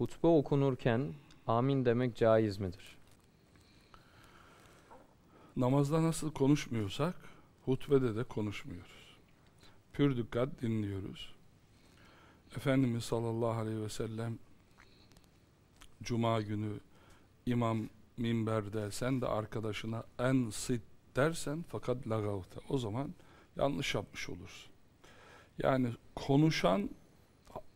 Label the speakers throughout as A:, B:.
A: hutbe okunurken amin demek caiz midir?
B: Namazda nasıl konuşmuyorsak hutbede de konuşmuyoruz. Pür dikkat dinliyoruz. Efendimiz sallallahu aleyhi ve sellem Cuma günü imam minberde sen de arkadaşına en sit dersen fakat lagavte o zaman yanlış yapmış olursun. Yani konuşan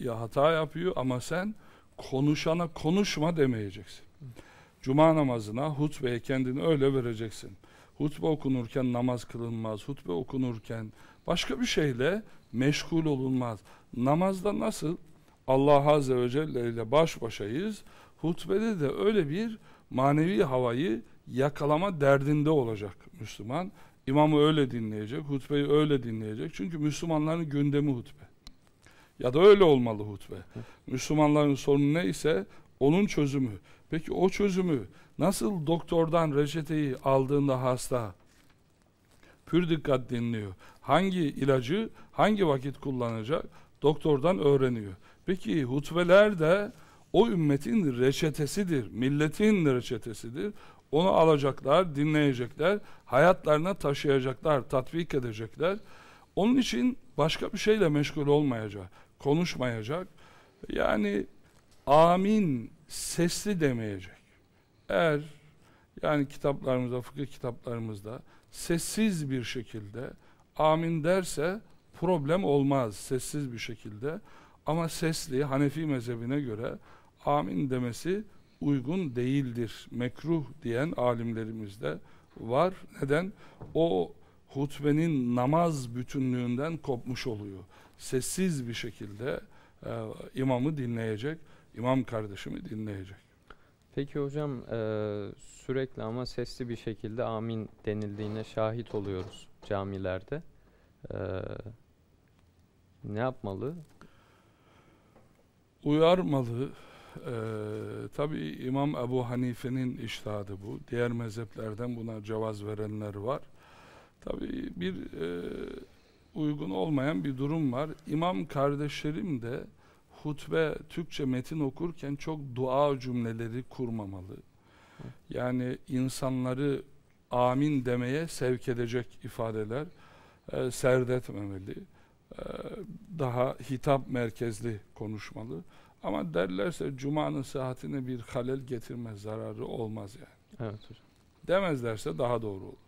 B: ya hata yapıyor ama sen konuşana konuşma demeyeceksin. Cuma namazına hutbeye kendini öyle vereceksin. Hutbe okunurken namaz kılınmaz. Hutbe okunurken başka bir şeyle meşgul olunmaz. Namazda nasıl Allah Azze ve Celle ile baş başayız. Hutbede de öyle bir manevi havayı yakalama derdinde olacak Müslüman. İmamı öyle dinleyecek, hutbeyi öyle dinleyecek. Çünkü Müslümanların gündemi hutbe. Ya da öyle olmalı hutbe. Müslümanların sorunu neyse onun çözümü. Peki o çözümü nasıl doktordan reçeteyi aldığında hasta pür dikkat dinliyor. Hangi ilacı hangi vakit kullanacak doktordan öğreniyor. Peki hutbeler de o ümmetin reçetesidir, milletin reçetesidir. Onu alacaklar, dinleyecekler, hayatlarına taşıyacaklar, tatbik edecekler. Onun için başka bir şeyle meşgul olmayacak, konuşmayacak. Yani amin sesli demeyecek. Eğer yani kitaplarımızda, fıkıh kitaplarımızda sessiz bir şekilde amin derse problem olmaz sessiz bir şekilde. Ama sesli Hanefi mezhebine göre amin demesi uygun değildir. Mekruh diyen alimlerimiz de var. Neden? O hutbenin namaz bütünlüğünden kopmuş oluyor. Sessiz bir şekilde e, imamı dinleyecek, imam kardeşimi dinleyecek.
A: Peki hocam e, sürekli ama sesli bir şekilde amin denildiğine şahit oluyoruz camilerde. E, ne yapmalı?
B: Uyarmalı. Ee, Tabi İmam Ebu Hanife'nin iştahadı bu. Diğer mezheplerden buna cevaz verenler var. Tabi bir e, uygun olmayan bir durum var. İmam kardeşlerim de hutbe Türkçe metin okurken çok dua cümleleri kurmamalı. Yani insanları amin demeye sevk edecek ifadeler e, serdetmemeli. E, daha hitap merkezli konuşmalı. Ama derlerse Cuma'nın sıhhatine bir halel getirmez, zararı olmaz yani.
A: Evet hocam.
B: Demezlerse daha doğru olur.